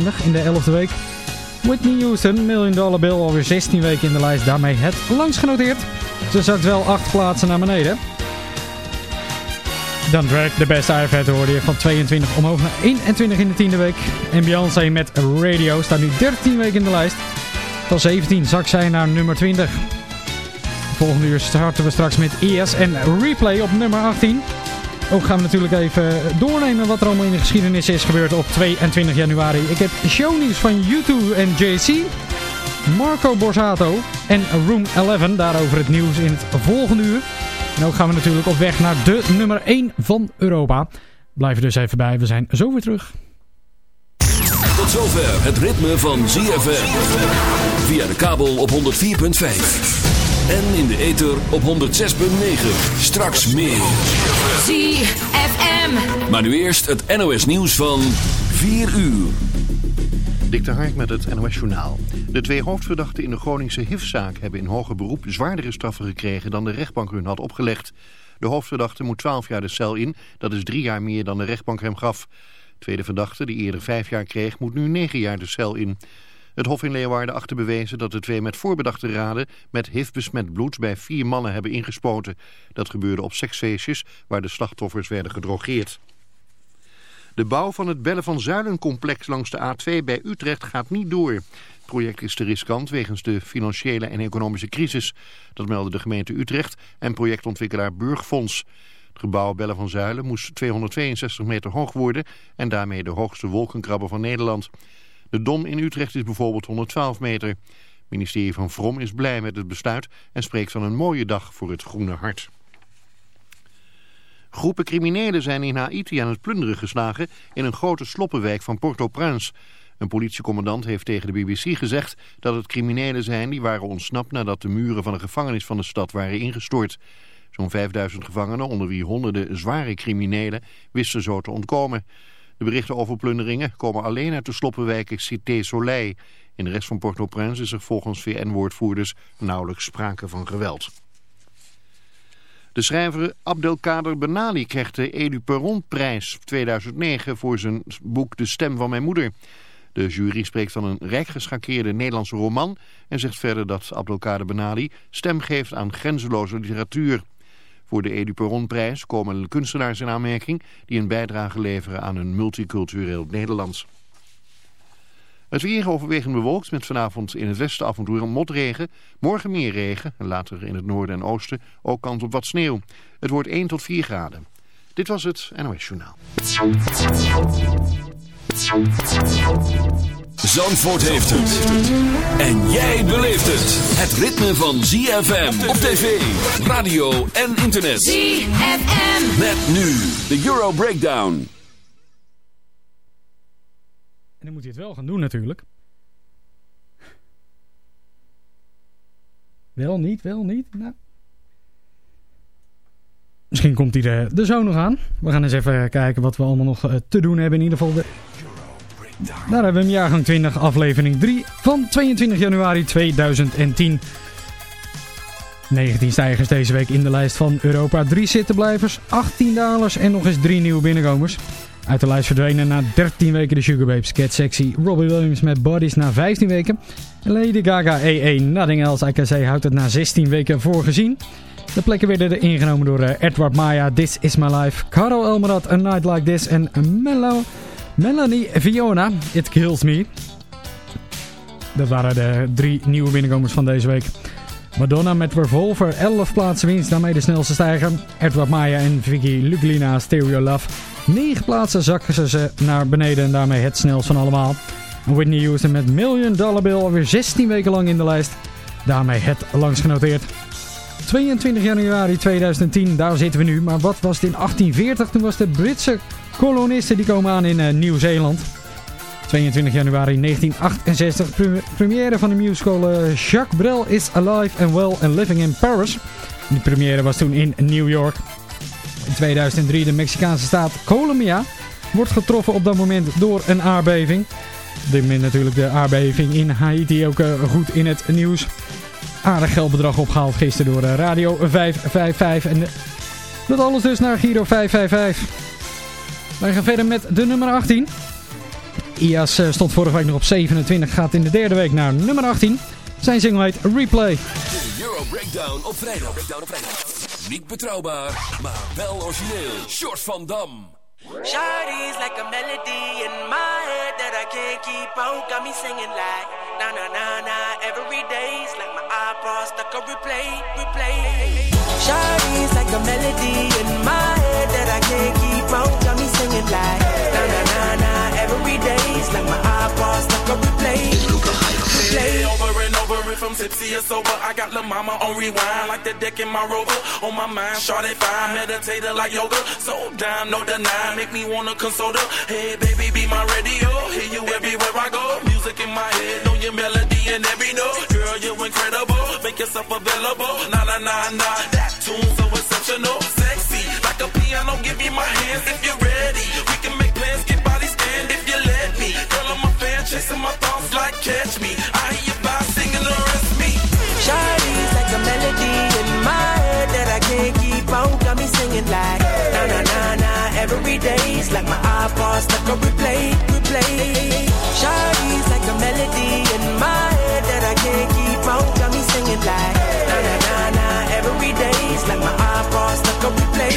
22 in de 11e week. Whitney Houston, Million Dollar Bill, alweer 16 weken in de lijst. Daarmee het langst genoteerd. Ze zakt wel 8 plaatsen naar beneden. Dan Drag, The Best I've Had, hoorde van 22 omhoog naar 21 in de tiende week. En Beyoncé met Radio staat nu 13 weken in de lijst. Van 17 zakt zij naar nummer 20. Volgende uur starten we straks met ES en Replay op nummer 18. Ook gaan we natuurlijk even doornemen wat er allemaal in de geschiedenis is gebeurd op 22 januari. Ik heb shownieuws van U2 en JC, Marco Borsato en Room 11. Daarover het nieuws in het volgende uur. En ook gaan we natuurlijk op weg naar de nummer 1 van Europa. Blijf er dus even bij, we zijn zo weer terug. Tot zover het ritme van ZFM. Via de kabel op 104.5. En in de ether op 106.9. Straks meer. ZFM. Maar nu eerst het NOS nieuws van 4 uur. Dik de Hark met het NOS Journaal. De twee hoofdverdachten in de Groningse HIV-zaak hebben in hoger beroep zwaardere straffen gekregen dan de rechtbank hun had opgelegd. De hoofdverdachte moet 12 jaar de cel in, dat is drie jaar meer dan de rechtbank hem gaf. De tweede verdachte, die eerder vijf jaar kreeg, moet nu negen jaar de cel in. Het Hof in Leeuwarden achter bewezen dat de twee met voorbedachte raden met HIV-besmet bloed bij vier mannen hebben ingespoten. Dat gebeurde op seksfeestjes waar de slachtoffers werden gedrogeerd. De bouw van het Bellen van Zuilencomplex langs de A2 bij Utrecht gaat niet door. Het project is te riskant wegens de financiële en economische crisis. Dat meldde de gemeente Utrecht en projectontwikkelaar Burgfonds. Het gebouw Bellen van Zuilen moest 262 meter hoog worden en daarmee de hoogste wolkenkrabber van Nederland. De Dom in Utrecht is bijvoorbeeld 112 meter. Het ministerie van Vrom is blij met het besluit en spreekt van een mooie dag voor het groene hart. Groepen criminelen zijn in Haiti aan het plunderen geslagen in een grote sloppenwijk van Port-au-Prince. Een politiecommandant heeft tegen de BBC gezegd dat het criminelen zijn die waren ontsnapt nadat de muren van de gevangenis van de stad waren ingestort. Zo'n 5000 gevangenen, onder wie honderden zware criminelen, wisten zo te ontkomen. De berichten over plunderingen komen alleen uit de sloppenwijken Cité Soleil. In de rest van Port-au-Prince is er volgens VN-woordvoerders nauwelijks sprake van geweld. De schrijver Abdelkader Benali krijgt de Edu Perron-prijs 2009 voor zijn boek De Stem van Mijn Moeder. De jury spreekt van een rijk geschakeerde Nederlandse roman en zegt verder dat Abdelkader Benali stem geeft aan grenzeloze literatuur. Voor de Edu Perron-prijs komen kunstenaars in aanmerking die een bijdrage leveren aan een multicultureel Nederlands. Het weer overwegend bewolkt met vanavond in het westen af en toe een motregen. Morgen meer regen en later in het noorden en oosten ook kans op wat sneeuw. Het wordt 1 tot 4 graden. Dit was het NOS Journaal. Zandvoort heeft het. En jij beleeft het. Het ritme van ZFM op tv, radio en internet. ZFM. Met nu de Euro Breakdown. En dan moet hij het wel gaan doen natuurlijk. Wel niet, wel niet. Nou. Misschien komt hij er, er zo nog aan. We gaan eens even kijken wat we allemaal nog eh, te doen hebben. In ieder geval de... Daar hebben we hem jaargang 20 aflevering 3 van 22 januari 2010. 19 stijgers deze week in de lijst van Europa. 3 zittenblijvers, 18 dalers en nog eens 3 nieuwe binnenkomers. Uit de lijst verdwenen na 13 weken de Sugarbabes Cat Sexy. Robbie Williams met Bodies na 15 weken. Lady Gaga E1 Nothing Else I Can Say houdt het na 16 weken voorgezien. De plekken werden er ingenomen door uh, Edward Maya, This Is My Life, Caro Elmerad, A Night Like This en Melo, Melanie Fiona, It Kills Me. Dat waren de drie nieuwe binnenkomers van deze week. Madonna met Revolver, 11 plaatsen winst, daarmee de snelste stijger. Edward Maya en Vicky Luglina, Stereo Love. 9 plaatsen zakken ze naar beneden en daarmee het snelst van allemaal. Whitney Houston met Million Dollar Bill alweer 16 weken lang in de lijst. Daarmee het langst genoteerd. 22 januari 2010, daar zitten we nu. Maar wat was het in 1840? Toen was de Britse kolonisten die komen aan in uh, Nieuw-Zeeland. 22 januari 1968, première van de musical uh, Jacques Brel is Alive and Well and Living in Paris. Die première was toen in New York. In 2003 de Mexicaanse staat Colombia wordt getroffen op dat moment door een aardbeving. Dit moment natuurlijk de aardbeving in Haiti ook uh, goed in het nieuws. Aardig geldbedrag opgehaald gisteren door Radio 555. En dat alles dus naar Giro 555. Wij gaan verder met de nummer 18. IAS eh, stond vorige week nog op 27, gaat in de derde week naar nummer 18. Zijn single heet Replay. De Euro Breakdown op vrijdag. Breakdown op vrijdag. Niet betrouwbaar, maar wel origineel. Short van Dam. Shawty's like a melody in my head that I can't keep out. Got me singing like na na na na every day's like my iPod stuck on replay, replay. Shawty's like a melody in my head that I can't keep out. Singing like na na na na every day's like my iPod stuck on replay, replay. Over and over, if I'm tipsy or sober, I got La Mama on rewind like the deck in my rover. On my mind, Shawty fine, meditator like yoga. So down, no deny, make me wanna console her. Hey, baby, be my radio. Hear you everywhere I go. Music in my head, know your melody and every note. Girl, you're incredible. Make yourself available. Nah, nah, nah, nah. That tune so exceptional. Piano. Give me my hands if you're ready. We can make plans, get bodies stand if you let me. Girl, I'm a fan, chasing my thoughts like catch me. I hear you by singing the rest me. Shawty's like a melody in my head that I can't keep out. Got me singing like na na na na every day's like my iPod stuck on replay, replay. Shawty's like a melody in my head that I can't keep out. Got me singing like na na na na every day's like my iPod stuck on replay,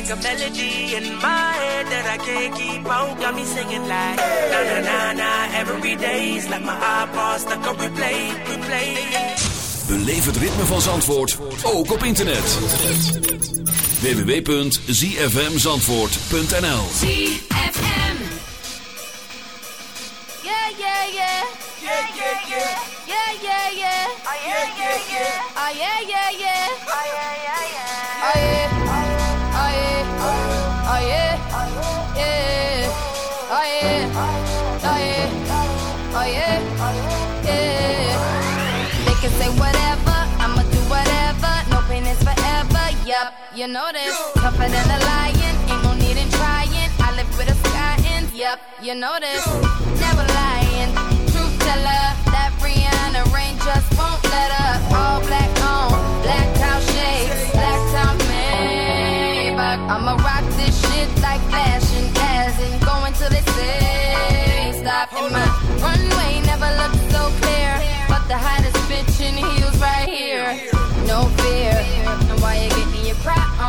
Like a melody in my head that I can't keep out. Got me singing like na na na na every day's like my iPod stuck on replay, replay. Beleef het ritme van Zandvoort, ook op internet. www.zfmzandvoort.nl ZFM. Yeah, yeah, yeah. Yeah, yeah, yeah. Yeah, yeah, yeah. Oh, yeah, yeah, yeah. Oh, yeah, yeah, yeah. You know this. Tougher than a lion, ain't no need in trying. I live with a sky in. Yup, you know this. Never lying. Truth teller, that Rihanna rain just won't let up. All black on, black cow shades, black top Maybach. I'ma rock this shit like fashion, as in going till they say stop. And my runway crap.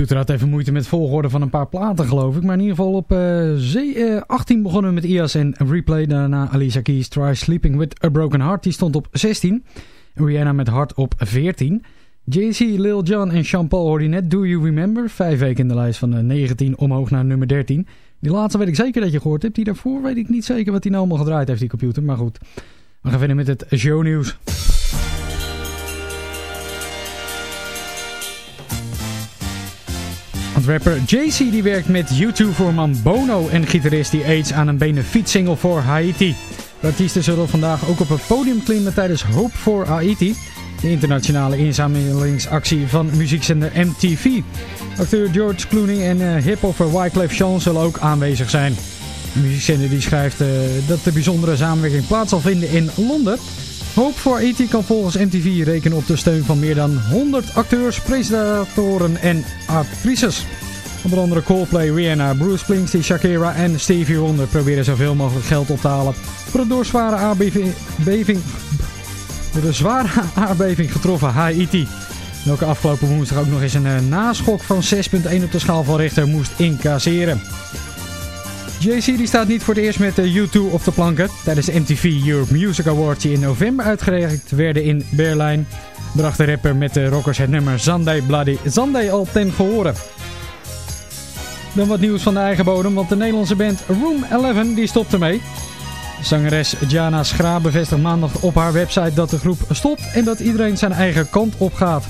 Computer had even moeite met volgorde van een paar platen geloof ik. Maar in ieder geval op eh, zee- eh, 18 begonnen we met IAS en Replay. Daarna Alicia Keys Try Sleeping With A Broken Heart. Die stond op 16. En Rihanna met Hart op 14. Jay-Z, Lil Jon en Sean Paul hoorde je net Do You Remember. Vijf weken in de lijst van eh, 19 omhoog naar nummer 13. Die laatste weet ik zeker dat je gehoord hebt. Die daarvoor weet ik niet zeker wat hij nou allemaal gedraaid heeft die computer. Maar goed, we gaan verder met het shownieuws. Rapper JC die werkt met U2-voorman Bono en gitarist die AIDS aan een benefietsingle voor Haiti. De artiesten zullen vandaag ook op het podium klimmen tijdens Hope for Haiti, de internationale inzamelingsactie van muziekzender MTV. Acteur George Clooney en uh, hiphopper Wyclef Jean zullen ook aanwezig zijn. De muziekzender die schrijft uh, dat de bijzondere samenwerking plaats zal vinden in Londen. Hope for Haiti kan volgens MTV rekenen op de steun van meer dan 100 acteurs, presentatoren en actrices. Onder andere Coldplay, Rihanna, Bruce Springsteen, Shakira en Stevie Wonder proberen zoveel mogelijk geld op te halen voor het door zware aardbeving, de zware aardbeving getroffen Haiti. Welke afgelopen woensdag ook nog eens een uh, naschok van 6.1 op de schaal van Richter moest incasseren. JC die staat niet voor het eerst met de U2 op de planken. Tijdens de MTV Europe Music Awards die in november uitgereikt werden in Berlijn... bracht de rapper met de rockers het nummer Sunday Bloody Sunday al ten gehore. Dan wat nieuws van de eigen bodem, want de Nederlandse band Room 11 die stopt ermee. Zangeres Jana Schra bevestigt maandag op haar website dat de groep stopt en dat iedereen zijn eigen kant op gaat.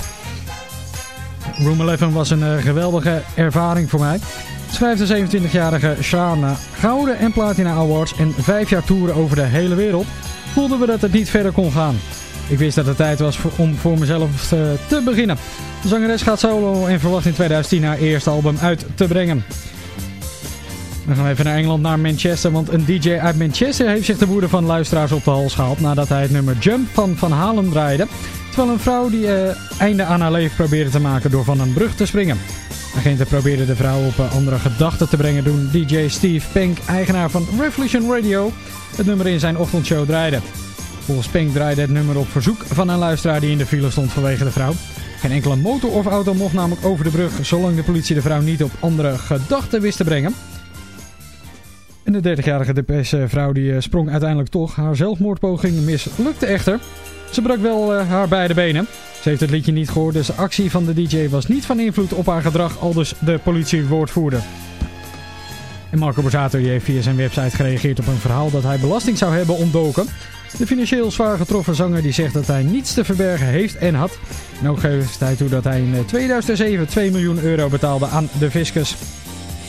Room 11 was een uh, geweldige ervaring voor mij. Schrijft de 27-jarige Shana gouden en platina awards en vijf jaar toeren over de hele wereld. Voelden we dat het niet verder kon gaan. Ik wist dat het tijd was om voor mezelf te, te beginnen. De zangeres gaat solo en verwacht in 2010 haar eerste album uit te brengen. Dan gaan we even naar Engeland, naar Manchester. Want een DJ uit Manchester heeft zich de woede van luisteraars op de hals gehaald. Nadat hij het nummer Jump van Van Halen draaide. Terwijl een vrouw die uh, einde aan haar leven probeerde te maken door van een brug te springen. Agenten probeerden de vrouw op uh, andere gedachten te brengen toen DJ Steve Pink, eigenaar van Revolution Radio, het nummer in zijn ochtendshow draaide. Volgens Pink draaide het nummer op verzoek van een luisteraar die in de file stond vanwege de vrouw. Geen enkele motor of auto mocht namelijk over de brug, zolang de politie de vrouw niet op andere gedachten wist te brengen. En de 30-jarige depresse vrouw die sprong uiteindelijk toch. Haar zelfmoordpoging mislukte echter. Ze brak wel uh, haar beide benen. Ze heeft het liedje niet gehoord, dus de actie van de DJ was niet van invloed op haar gedrag, aldus de politiewoordvoerder. En Marco Borsato heeft via zijn website gereageerd op een verhaal dat hij belasting zou hebben ontdoken. De financieel zwaar getroffen zanger die zegt dat hij niets te verbergen heeft en had. En ook geeft hij toe dat hij in 2007 2 miljoen euro betaalde aan de fiscus.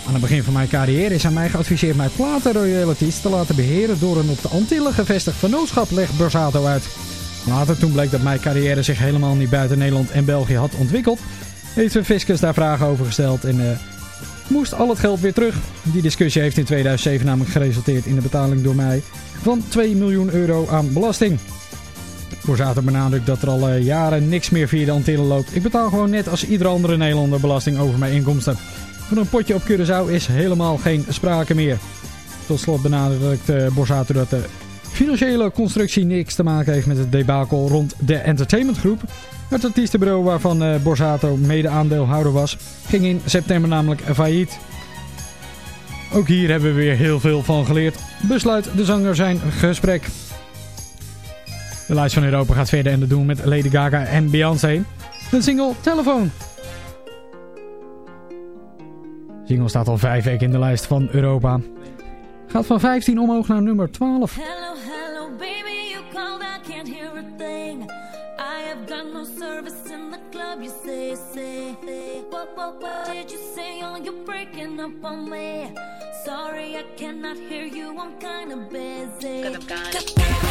Aan het begin van mijn carrière is aan mij geadviseerd mijn platenroyalties te laten beheren door een op de Antillen gevestigd vennootschap, legt Borsato uit. Later, toen bleek dat mijn carrière zich helemaal niet buiten Nederland en België had ontwikkeld, heeft de fiscus daar vragen over gesteld en uh, moest al het geld weer terug. Die discussie heeft in 2007 namelijk geresulteerd in de betaling door mij van 2 miljoen euro aan belasting. Borsato benadrukt dat er al uh, jaren niks meer via de Antillen loopt. Ik betaal gewoon net als iedere andere Nederlander belasting over mijn inkomsten. Van een potje op Curaçao is helemaal geen sprake meer. Tot slot benadrukt uh, Borsato dat de financiële constructie niks te maken heeft met het debakel rond de Entertainment Group. Het artiestenbureau waarvan uh, Borsato mede-aandeelhouder was, ging in september namelijk failliet. Ook hier hebben we weer heel veel van geleerd. Besluit de zanger zijn gesprek. De lijst van Europa gaat verder en dat doen met Lady Gaga en Beyoncé. De single Telefoon. De single staat al vijf weken in de lijst van Europa. Gaat van 15 omhoog naar nummer 12. Say. What, what, what did you say? Oh, you're breaking up on me. Sorry, I cannot hear you, I'm kinda busy. Cause I'm kinda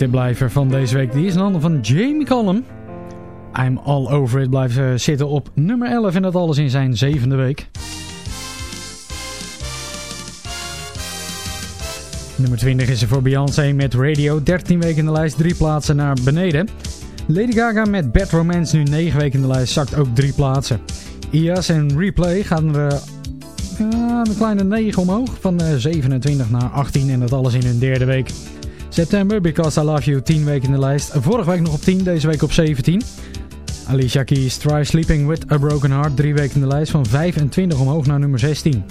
Zittenblijver van deze week die is een handen van Jamie Cullum. I'm All Over It blijft eh, zitten op nummer 11 en dat alles in zijn zevende week. Nummer 20 is er voor Beyoncé met Radio. 13 weken in de lijst, drie plaatsen naar beneden. Lady Gaga met Bad Romance nu 9 weken in de lijst, zakt ook drie plaatsen. IAS en Replay gaan er uh, een kleine 9 omhoog. Van 27 eh, naar 18 en dat alles in hun derde week. September, Because I Love You, 10 weken in de lijst. Vorige week nog op 10, deze week op 17. Alicia Keys, Try Sleeping With A Broken Heart, 3 weken in de lijst. Van 25 omhoog naar nummer 16.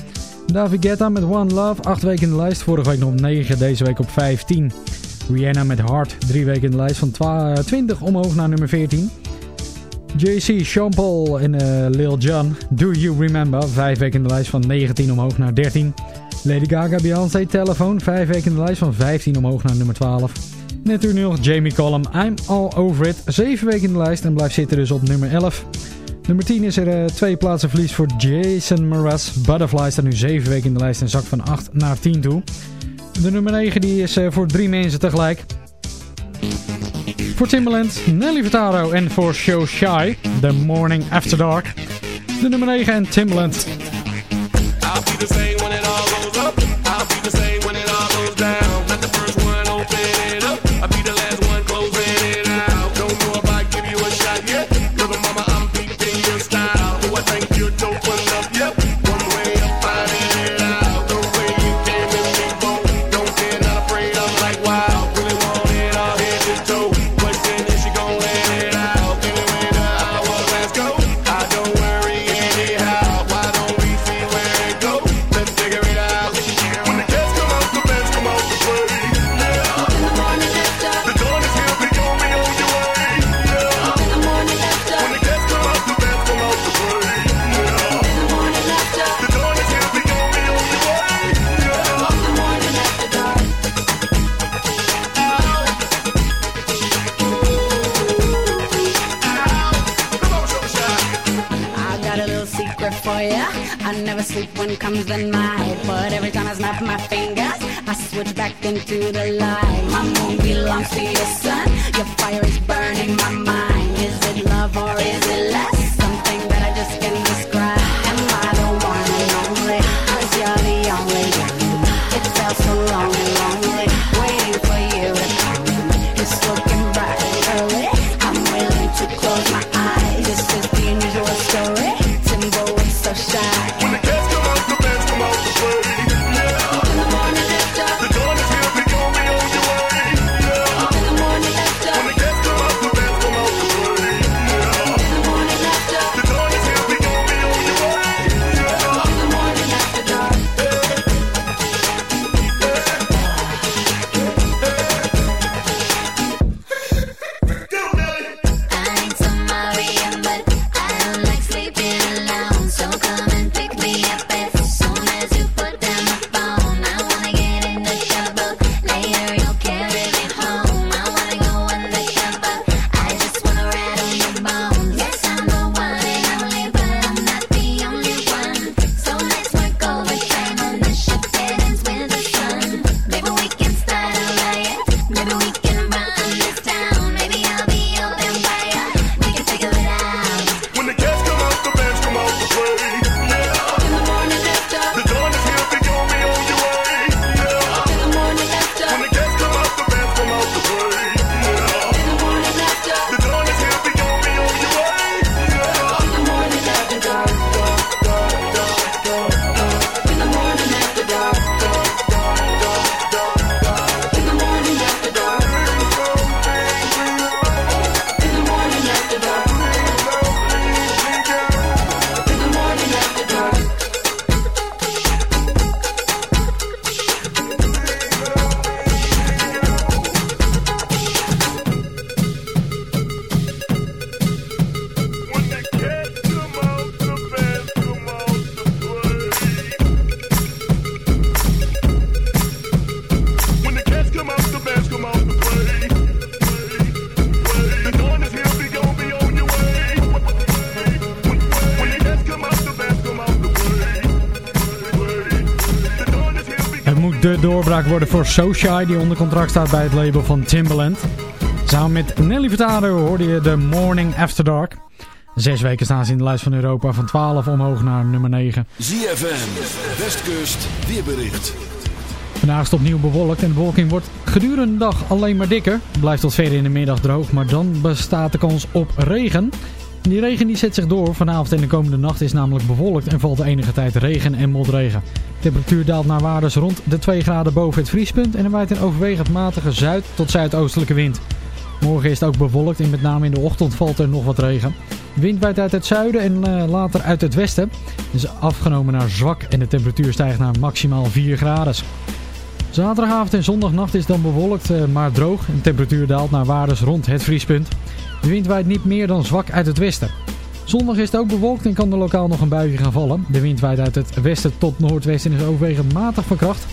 David Guetta met One Love, 8 weken in de lijst. Vorige week nog op 9, deze week op 15. Rihanna met Heart, 3 weken in de lijst. Van 20 omhoog naar nummer 14. JC, Sean Paul en uh, Lil Jon, Do You Remember, 5 weken in de lijst van 19 omhoog naar 13. Lady Gaga, Beyoncé, Telephone, 5 weken in de lijst van 15 omhoog naar nummer 12. Net nu nog Jamie Collum, I'm All Over It, 7 weken in de lijst en blijft zitten dus op nummer 11. Nummer 10 is er uh, twee plaatsen verlies voor Jason Mraz. Butterfly staat nu 7 weken in de lijst en zakt van 8 naar 10 toe. De nummer 9 die is uh, voor drie mensen tegelijk. Voor Timbaland, Nelly Furtado en voor Show Shy, The Morning After Dark. De nummer 9 en Timbaland. I'll be the same when it all little for ya. I never sleep when comes the night, but every time I snap my fingers, I switch back into the light. My moon belongs to your sun. Your fire is burning my mind. Is it love or is it less? De doorbraak worden voor So Shy, die onder contract staat bij het label van Timbaland. Samen met Nelly Furtado hoorde je de Morning After Dark. Zes weken staan ze in de lijst van Europa, van 12 omhoog naar nummer 9. ZFM, Westkust, weerbericht. Vandaag is het opnieuw bewolkt en de bewolking wordt gedurende de dag alleen maar dikker. Het blijft tot ver in de middag droog, maar dan bestaat de kans op regen. En die regen die zet zich door. Vanavond en de komende nacht is namelijk bewolkt en valt er enige tijd regen en motregen. Temperatuur daalt naar waardes rond de 2 graden boven het vriespunt en er waait een overwegend matige zuid- tot zuidoostelijke wind. Morgen is het ook bewolkt en met name in de ochtend valt er nog wat regen. Wind waait uit het zuiden en eh, later uit het westen. Is afgenomen naar zwak en de temperatuur stijgt naar maximaal 4 graden. Zaterdagavond en zondagnacht is dan bewolkt, eh, maar droog. De temperatuur daalt naar waardes rond het vriespunt. De wind waait niet meer dan zwak uit het westen. Zondag is het ook bewolkt en kan er lokaal nog een buitje gaan vallen. De wind waait uit het westen tot noordwesten en is overwegend matig van kracht.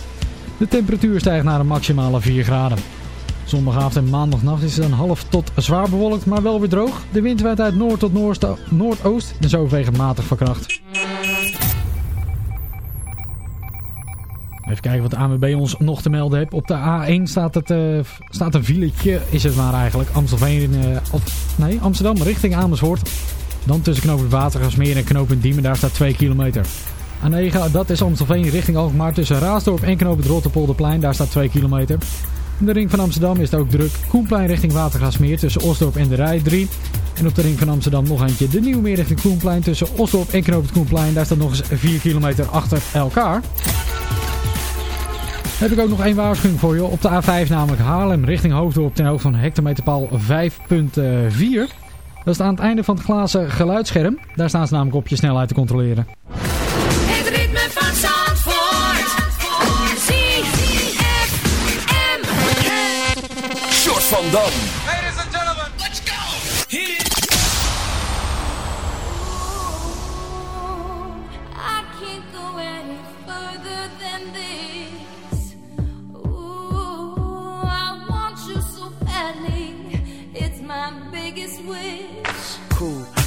De temperatuur stijgt naar een maximale 4 graden. Zondagavond en maandagnacht is het dan half tot zwaar bewolkt, maar wel weer droog. De wind waait uit noord tot noordoost en is overwegend matig van kracht. Even kijken wat de ANWB ons nog te melden heeft. Op de A1 staat, het, eh, staat een filetje, is het maar eigenlijk. Amstelveen, eh, nee, Amsterdam richting Amersfoort. Dan tussen knooppunt Watergasmeer en knooppunt Diemen, daar staat 2 kilometer. A9, dat is Amstelveen richting Alkmaar. Tussen Raasdorp en knooppunt Rotterpolderplein, daar staat 2 kilometer. In de ring van Amsterdam is het ook druk. Koenplein richting Watergasmeer tussen Osdorp en de Rij 3. En op de ring van Amsterdam nog eentje. De Nieuwe Meer richting Koenplein tussen Osdorp en knooppunt Koenplein. Daar staat nog eens 4 kilometer achter elkaar. Heb ik ook nog één waarschuwing voor je. Op de A5 namelijk Haarlem richting Hoofddorp ten hoogte van hectometerpaal 5.4. Dat is aan het einde van het glazen geluidsscherm. Daar staan ze namelijk op je snelheid te controleren. Het ritme van Zandvoort. ZFM. Short van Dam.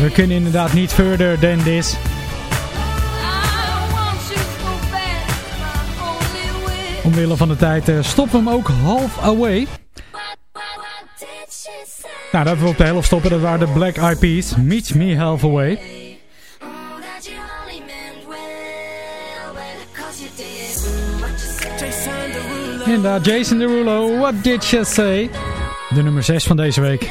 We kunnen inderdaad niet further than this. Omwille van de tijd eh, stoppen we hem ook half away. Nou, dat we op de helft stoppen, dat waren de Black Eyed Peas. Meet Me Half Away. Inderdaad, Jason Derulo, What Did You Say? De nummer 6 van deze week.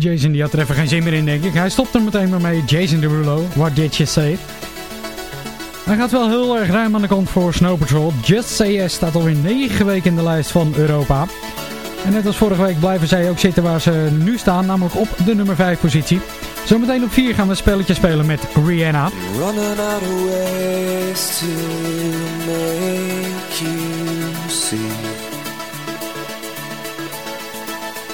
Jason die had er even geen zin meer in, denk ik. Hij stopt er meteen maar mee. Jason Derulo, What Did You Say? Hij gaat wel heel erg ruim aan de kant voor Snow Patrol. Just Say Yes staat alweer 9 weken in de lijst van Europa. En net als vorige week blijven zij ook zitten waar ze nu staan, namelijk op de nummer 5 positie. Zometeen op 4 gaan we een spelletje spelen met Rihanna. Running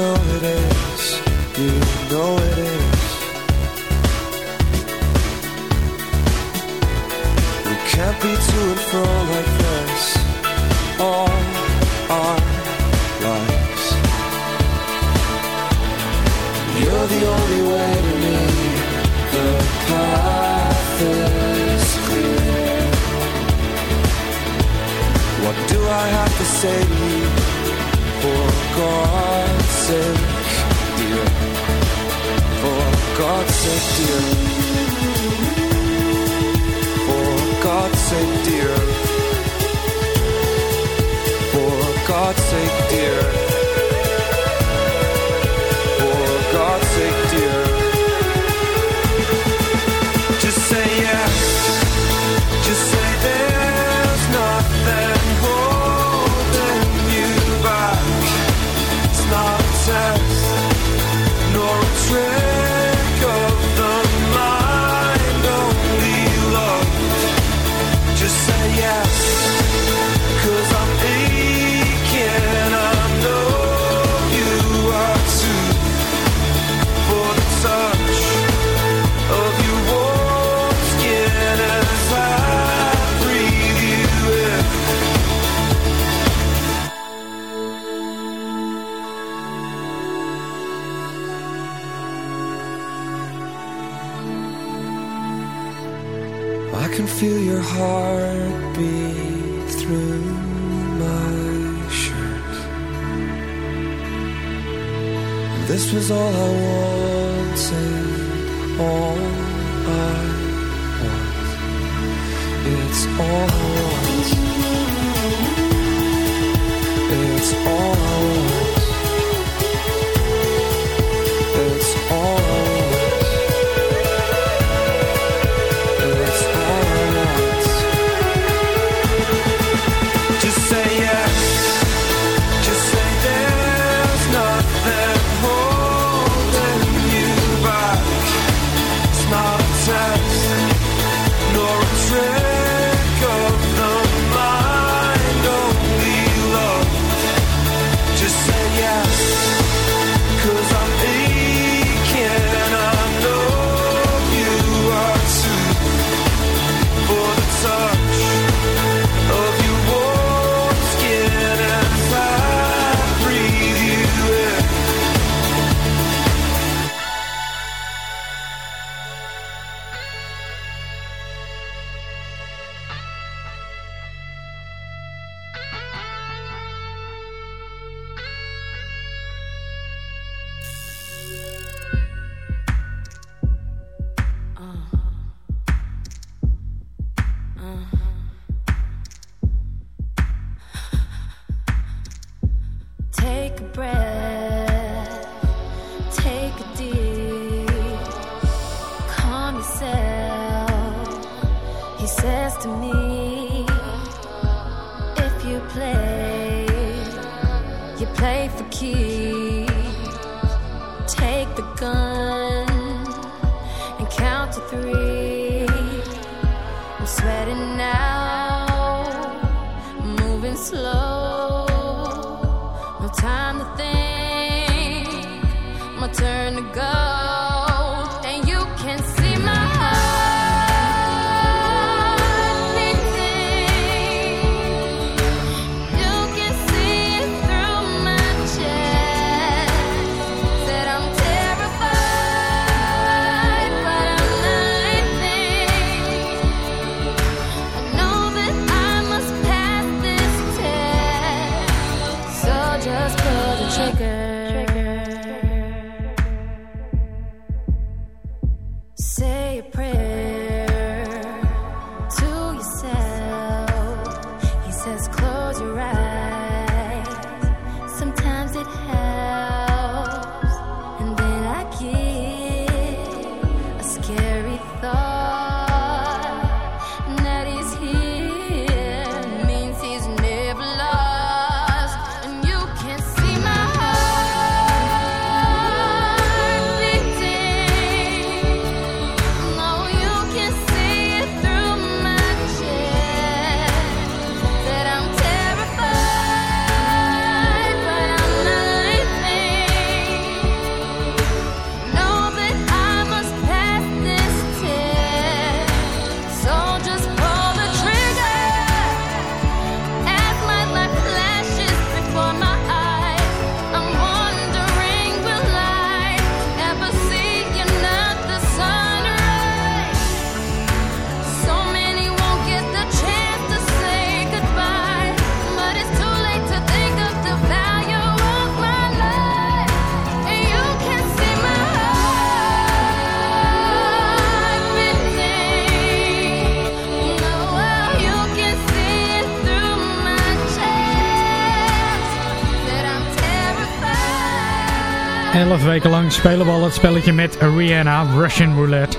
know it is. You know it thought weken lang spelen we al het spelletje met Rihanna, Russian Roulette.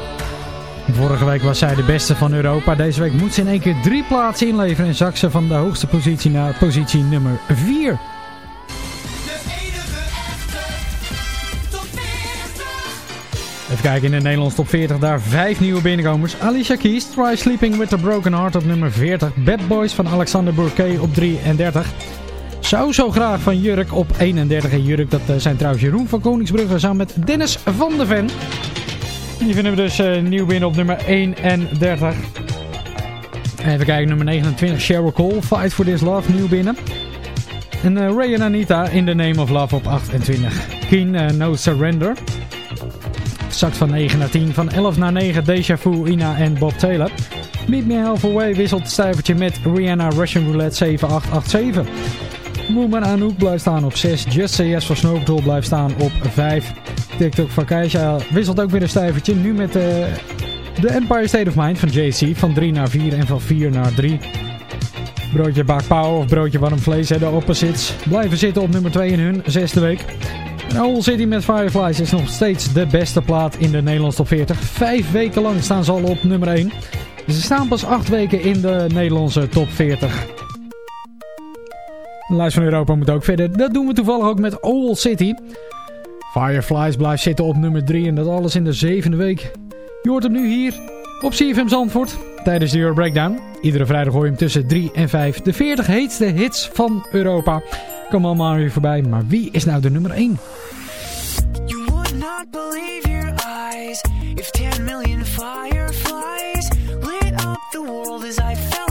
Vorige week was zij de beste van Europa. Deze week moet ze in één keer drie plaatsen inleveren en zak ze van de hoogste positie naar positie nummer 4. Even kijken in de Nederlands top 40, daar vijf nieuwe binnenkomers. Alicia Keys, Try Sleeping with a Broken Heart op nummer 40. Bad Boys van Alexander Bourquet op 33. Zou zo graag van Jurk op 31. En Jurk, dat eh, zijn trouwens Jeroen van Koningsbrugge samen met Dennis van de Ven. Die vinden we dus uh, nieuw binnen op nummer 31. Even kijken, nummer 29, Cheryl Cole, Fight for This Love, nieuw binnen. En uh, Ray en Anita, In the Name of Love op 28. Keen, No Surrender. Zakt van 9 naar 10. Van 11 naar 9, Deja Vu, Ina en Bob Taylor. Meet Me Halfway wisselt het stijvertje met Rihanna Russian Roulette 7887. Woman Anouk blijft staan op 6. Just Say van Snow Patrol blijft staan op 5. TikTok van Keisha wisselt ook weer een stijvertje. Nu met uh, de Empire State of Mind van JC. Van 3 naar 4 en van 4 naar 3. Broodje bakpauw of broodje warm vlees, hè, de opposites. Blijven zitten op nummer 2 in hun zesde week. En Owl City met Fireflies is nog steeds de beste plaat in de Nederlandse top 40. Vijf weken lang staan ze al op nummer 1. Ze staan pas acht weken in de Nederlandse top 40. De lijst van Europa moet ook verder. Dat doen we toevallig ook met Owl City. Fireflies blijft zitten op nummer 3 en dat alles in de zevende week. Je hoort hem nu hier op CFM Zandvoort tijdens de Euro Breakdown. Iedere vrijdag hoor je hem tussen 3 en 5. De 40 heetste hits van Europa. Kom allemaal weer voorbij, maar wie is nou de nummer 1? You would not believe your eyes if 10 million fireflies lit up the world as I fell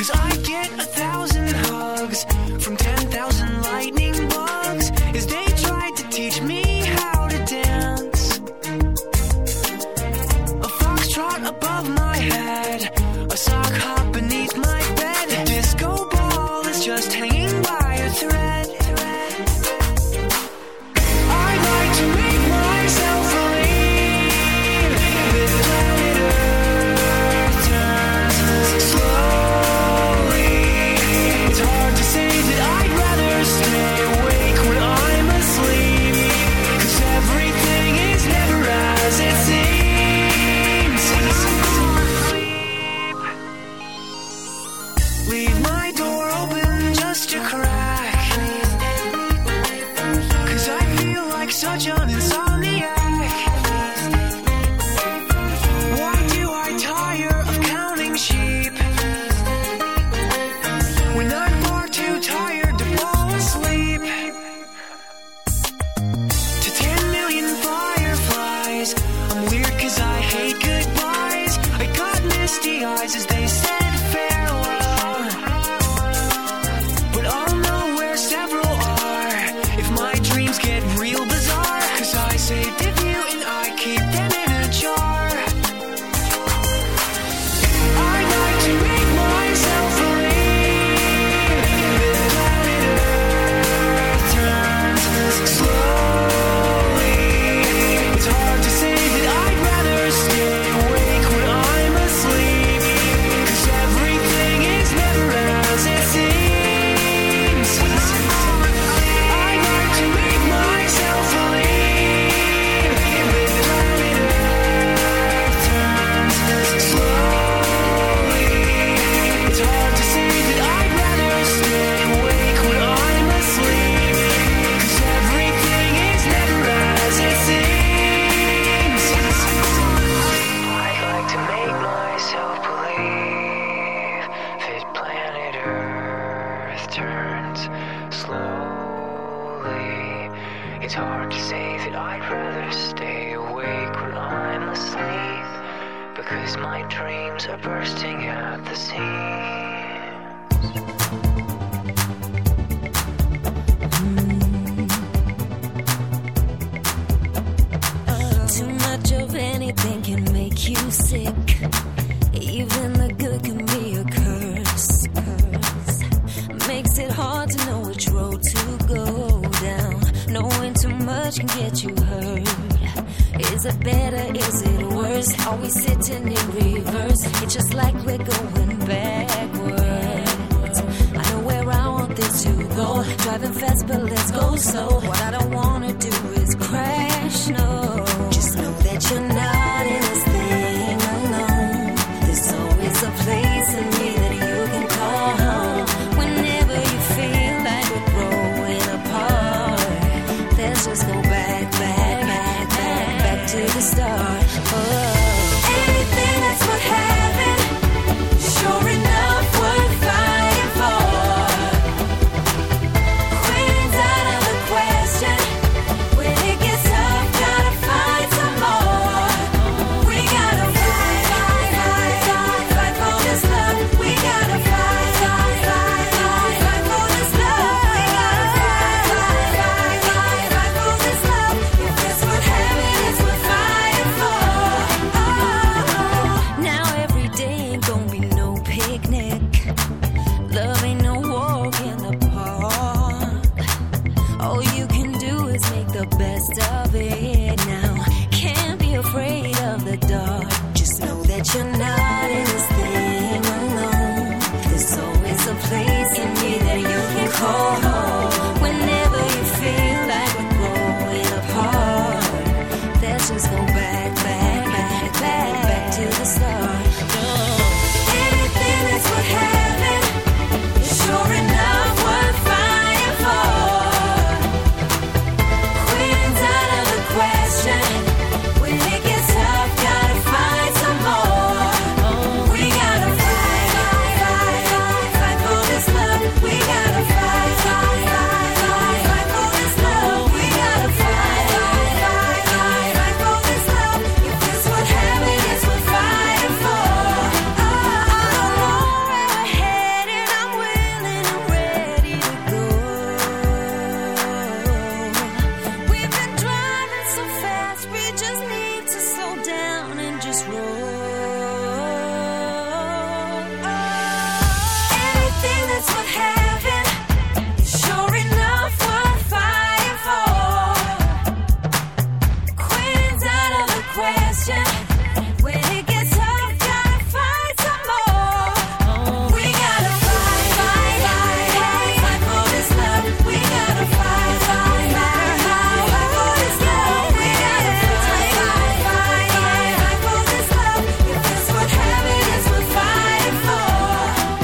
Cause I get a thousand hugs from ten thousand lightning bugs. They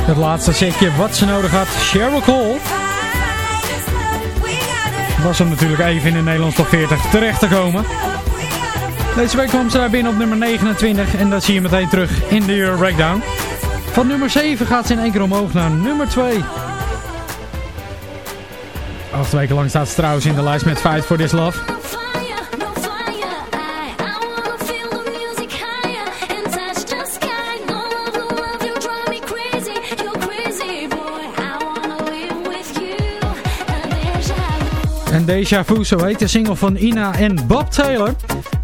Het laatste setje wat ze nodig had, Cheryl Cole. Was hem natuurlijk even in de Nederlands top 40 terecht te komen. Deze week kwam ze daar binnen op nummer 29 en dat zie je meteen terug in de Euro Breakdown. Van nummer 7 gaat ze in één keer omhoog naar nummer 2. Acht weken lang staat ze trouwens in de lijst met 5 voor This Love. Deja Vu, zo heet de single van Ina en Bob Taylor.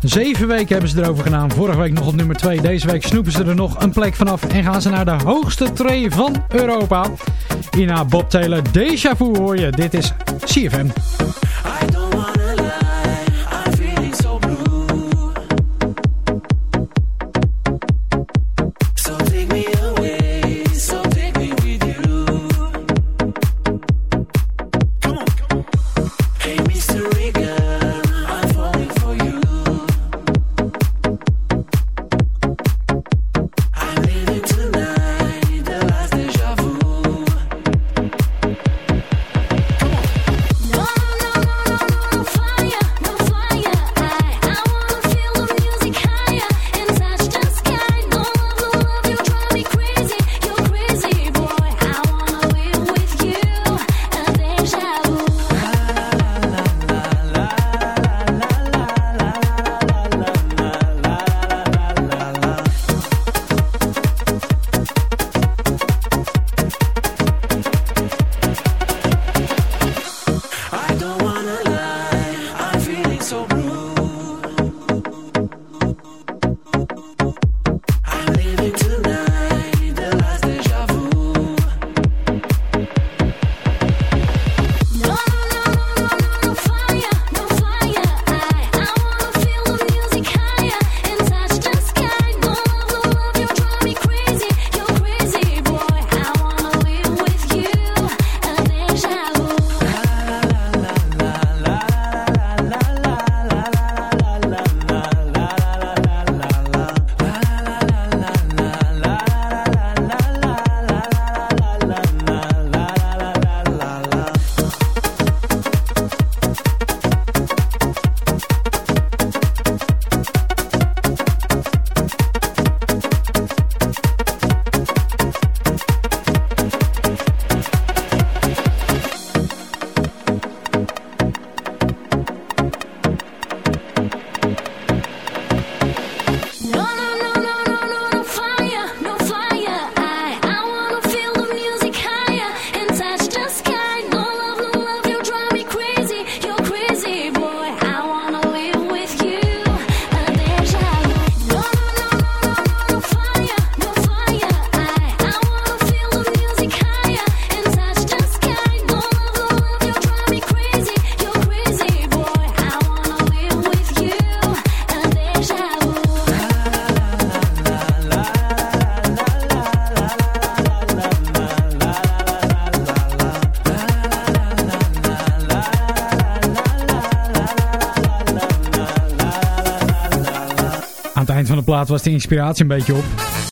Zeven weken hebben ze erover gedaan. Vorige week nog op nummer 2. Deze week snoepen ze er nog een plek vanaf en gaan ze naar de hoogste tree van Europa. Ina, Bob Taylor, Deja Vu hoor je. Dit is CFM. Was de inspiratie een beetje op.